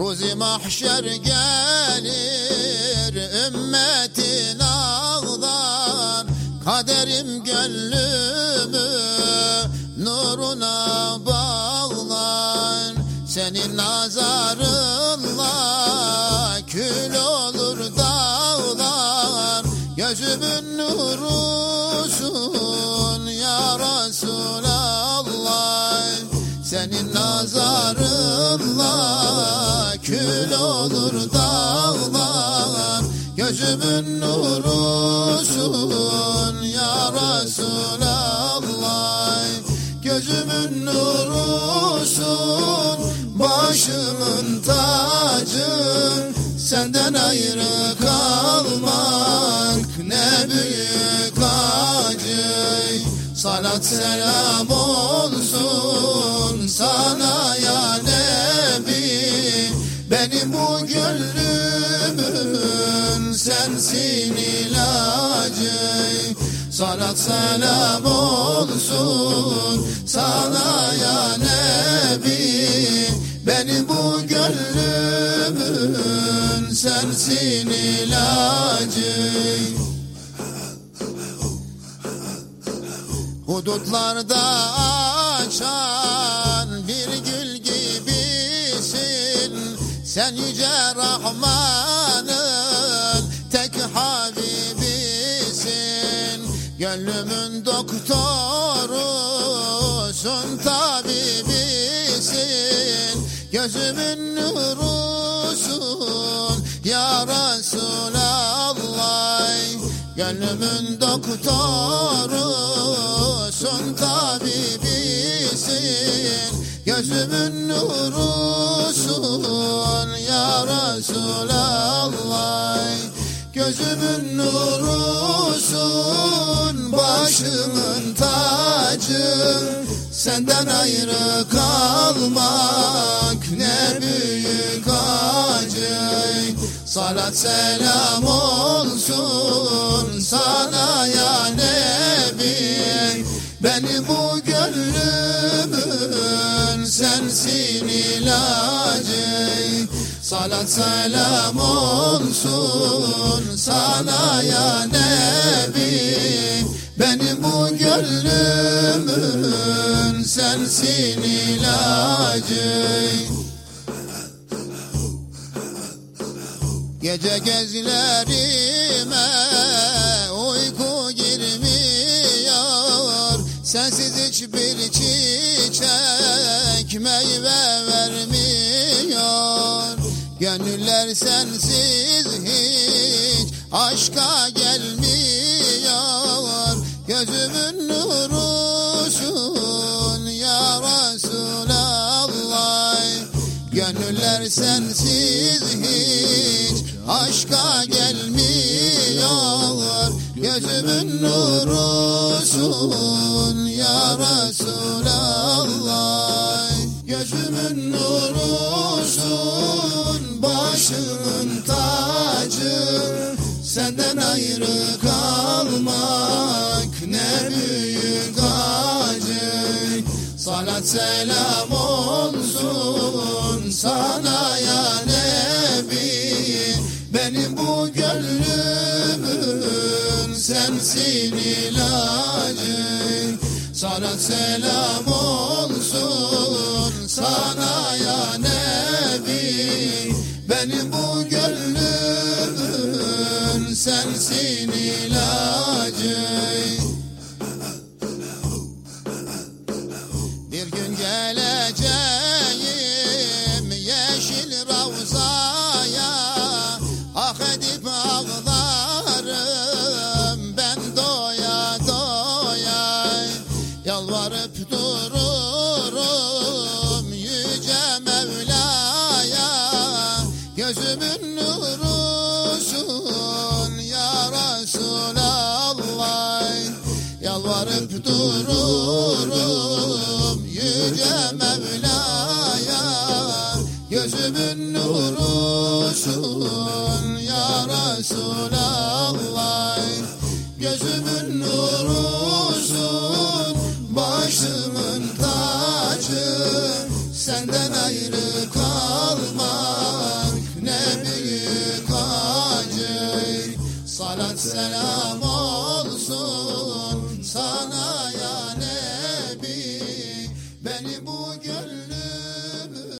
Ruzi mahşer gelir ümmetin ağlar. Kaderim gönlümü nuruna bağlar. Senin nazarınla kül olur dağlar. Gözümün nurusun ya Resulallah. Senin nazarınla kül olur dağlar Gözümün nurusun ya Resulallah. Gözümün nurusun Başımın tacı Senden ayrı kalmak Ne büyük acı. Salat selam olsun Salat selam olsun sana ya Nebi. Benim bu gönlümün sensin ilacı. Hudutlarda açan bir gül gibisin. Sen yüce Rahman'ın Gönlümün doktorusun tabibisin Gözümün nurusun ya Resulallah. Gönlümün doktorusun tabibisin Gözümün nurusun ya Resulallah. Gözümün nurusun Senden ayrı kalmak ne büyük acı. Salat selam olsun sana ya Nebi. Benim bu gönlümün sensin ilacı. Salat selam olsun sana ya Nebi. Benim bu gönlümün sensin ilacı. Gece gözlerime uyku girmiyor. Sensiz hiçbir çiçek meyve vermiyor. Gönüller sensiz hiç aşka gelmiyor sensiz hiç aşka gelmiyor Gözümün nurusun ya Resulallah. Gözümün nurusun başımın tacı. Senden ayrı kalmak ne büyük acı. Salat selam olsun sana ya Nebi Benim bu gönlümün sensin ilacı. Salat selam olsun sana ya Nebi Benim bu gönlümün sensin ilacı Yalvarıp dururum yüce Mevla'ya. Gözümün nurusun ya Resulallah. Yalvarıp dururum yüce Mevla'ya. Gözümün nurusun ya Resulallah Salat selam olsun sana.